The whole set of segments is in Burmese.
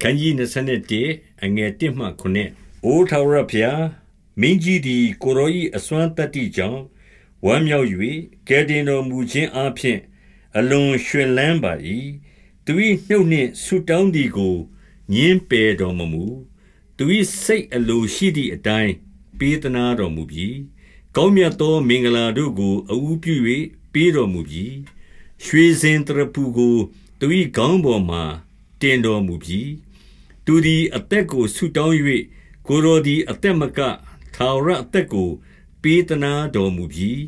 ခန်းကြီး21အငယ်1မှ9အိုထာဝရဖျားမင်းကြီးသည်ကိုရောဤအစွမ်းတတ္တိကြောင့်ဝမ်းမြောက်၍ကဲတင်တော်မူခြင်းအပြင်အလွန်ရှင်လန်းပါ၏သူ၏နှုတ်နှင့်ဆူတောင်းသည်ကိုညင်းပယ်တော်မမူသူ၏စိတ်အလိုရှိသည့်အတိုင်းပေးသနာတော်မူပြီးကောင်းမြတ်သောမင်္ဂလာတို့ကိုအူးပြု၍ပေးတော်မူပြီးရွှေစင်တရပူကိုသူ၏ခေါင်းပေါ်မှတင်တော်မူပြီး သူသည်အသက်ကိုဆုတောင်း၍ကိုရောသည်အသက်မကထာဝရအသက်ကို ပေးသနာတော်မူပြီး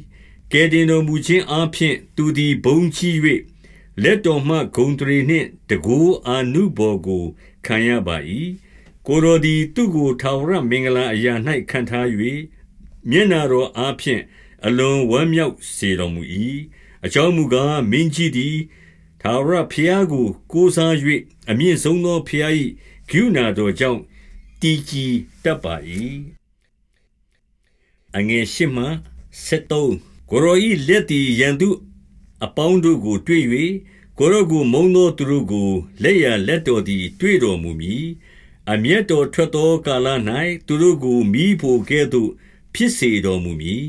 ကဲတင်တော်မူခြင်းအပြင်သူသည်ဘုံကြီး၍လက်တော်မှဂုံတရီနှင့်တကိုးအာနုဘော်ကိုခံရပါ၏ကိုရောသည်သူကိုထာဝရမင်္ဂလာအရာ၌ခံထား၍မျက်နာတော်အားဖြင့်အလွန်ဝမ်းမြောက်စေတော်မူ၏အကြောင်းမူကားမင်းကြီးသည်ထာဝရဘုရားကိုကိုးစား၍အမြင့်ဆုံးသောဘုရား၏ ကရုဏာတော်ကြောင့်တည်ကြည်တတ်ပါ၏အငယ်ရှိမှ73ကိုရောဤလက်သည်ရန်သူအပေါင်းတို့ကို တွေ့၍ကိုရောကိုမုံသောသူတို့ကိုလက်ရလက်တော်သည် တွေ့တော်မူမည်အမျက်တော်ထွက်သောကာလ၌သူတို့ကိုမိဖို့ကဲ့သို့ ဖြစ်စေတော်မူမည်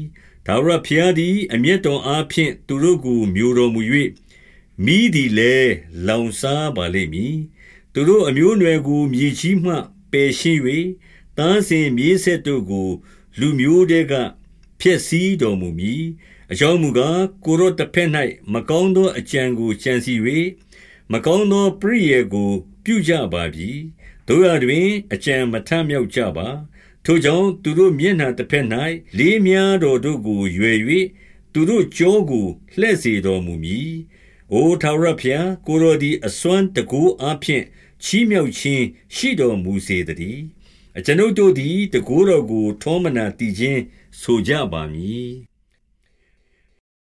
ဒါဝရဖျားသည်အမျက်တော်အားဖြင့်သူတို့ကိုမျိုးတော်မူ၍မိသည်လည်းလောင်စားပါလိမ့်မည် သူတို့အမျိုးအနွယ်ကို မြေကြီးမှပယ်ရှင်း၍သားစဉ်မြေးဆက်တို့ကို လူမျိုးတဲက ဖျက်ဆီးတော်မူမည် အကြောင်းမူကား ကိုရောတစ်ဖက်၌မကောင်းသောအကြံကို ကြံစီ၍မကောင်းသော ပရိယေကို ပြုကြပါပြီတို့ရတွင် အကြံမထမြောက်ကြပါ ထိုကြောင့် သူတို့မျက်နှာတစ်ဖက်၌လေးများတော်တို့ကို ရွယ်၍သူတို့ကြောကို လှဲ့စေတော်မူမည်။ အိုထာဝရဘုရား ကိုရောဒီအစွမ်းတကူအဖျင်ချီးမြှောက်ခြင်းရှိတော်မူစေတည်း အကျွန်ုပ်တို့သည်တကူတော်ကို ထောမနာတည်ခြင်းဆိုကြပါမည်။